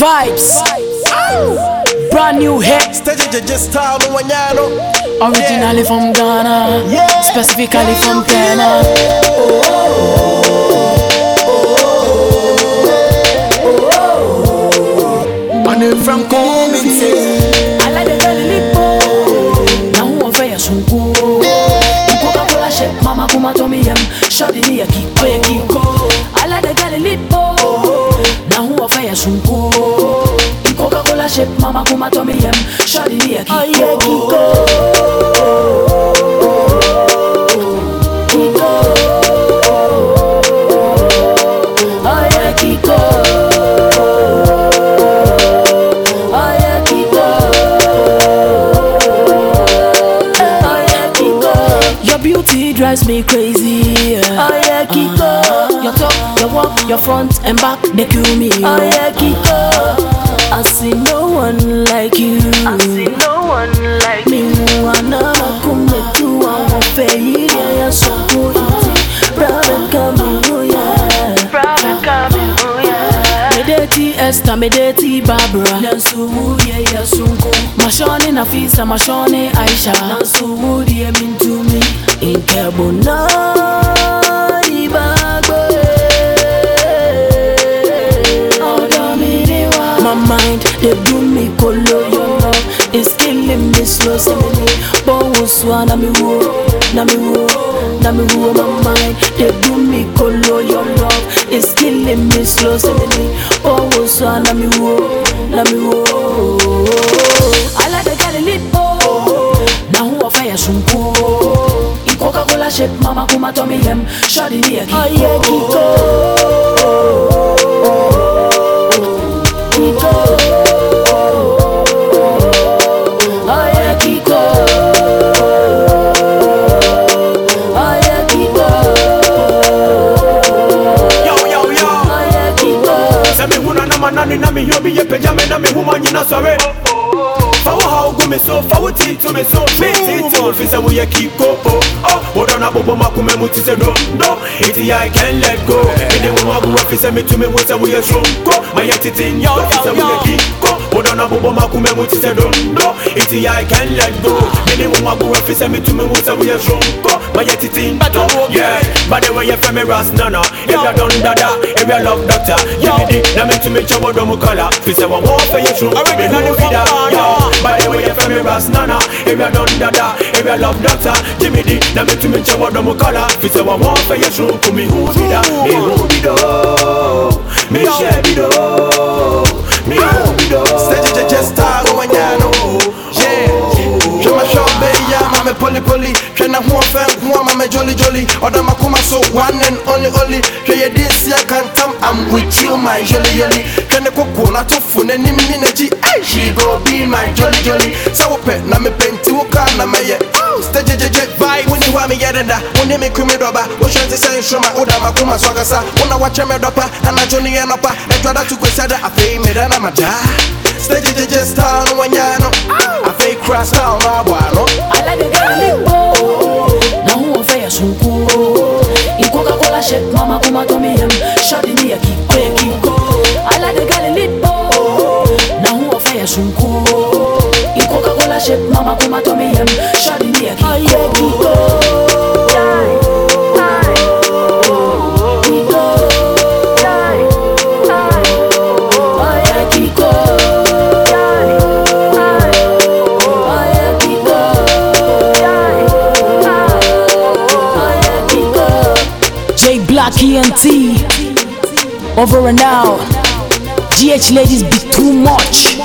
Vibes. Brand new hit. Stage just style no wanyano. Originally from Ghana. Yeah. Specifically from Ghana. On it from coming I like the girl lipo. Now who offer ya sunku? Coca Cola shake, mama kuma to me em. Shawty me a kiko, a kiko. I like the girl lipo. Now who offer ya sunku? Coca Cola shake, mama kuma to me em. Shawty me a kiko, yeah, kiko. Kiko. Oh yeah, Kiko. Oh yeah, Kiko. Oh yeah, Kiko. Your beauty drives me crazy. Oh yeah, Kiko. Your talk, your walk, your front and back, they kill me. Oh yeah, Kiko. Esther, me dirty Barbara. Nansu yeah ya sunku. Mashoni na fisa, mashoni Aisha. Nansu yeah mintu me. Inkebo na ibagwe. Eh. My mind, they do me color me slow. So me bones na me wo, na me wo, na me wo. My mind, they do me color your love is killing me slow. So me bones na me wo, na me wo. I like the girl lipo, oh. na offer ya sunku. Coca Cola shake, mama kuma to me em. Shawty me a kiko. Oh yeah, kiko. Kiko. Yɛ pagya me na mehoma nyina sɔre fa wo haw gu me so fa wo tito me so. Metete fi sɛ woyɛ kiko o oh, wodɔ no abobɔ makoma mu te sɛ dondo. Enti I can let go. Mede wo mago afi sɛ metumi hu sɛ woyɛ sonko mayɛ tete ntɔ fi sɛ woyɛ kiko wodɔ no abobɔ makoma mu te sɛ dondo enti I can let go. Mago afi sɛ metumi hu sɛ woyɛ sonko mayɛ tete ntɔ yeah. But the way you feel me ras nana. If you done dada if you love doctor. Yeah me di na me tumi kyɛ wɔ dɔm kala fi sɛ wɔn wɔn fɛ yɛ tro me hu no vida yeah. But the way you feel me ras nana. If you done dada if you love doctor. Yeah me di na me tumi kyɛ wɔ dɔm kala fi sɛ wɔn wɔn fɛ yɛ tro ko me hu vida me hu vida me hyɛ vida me jolly jolly. Ɔda makoma so one and only only. Yɛ de nsi akantam I'm with you my jolly jolly. Ne koko na tofo n'anim ne n'akyi Ay, she go be my jolly jolly. Sɛ wopɛ na me wo kaa na mɛyɛ Oh, stage jeje vibe woni hɔ a meyɛ deda wone me kumi dɔba wohwɛ nte sɛ nsoroma woda makoma so akasa wona wakyɛ me dɔpa anadwo ne yɛ nɔpa ɛdwada to kwasi ada afei meda na madaa stage jeje style no wanya no. Afei kora style no aboa no. I like the girl lipo. Mama kuma to me em. Shawty me a kiko, a kiko. I like the girl lipo. Na who offer ya sunku. In Coca Cola shake, mama kuma to me em. Shawty me a kiko. Oh Black ENT over and out. GH ladies be too much.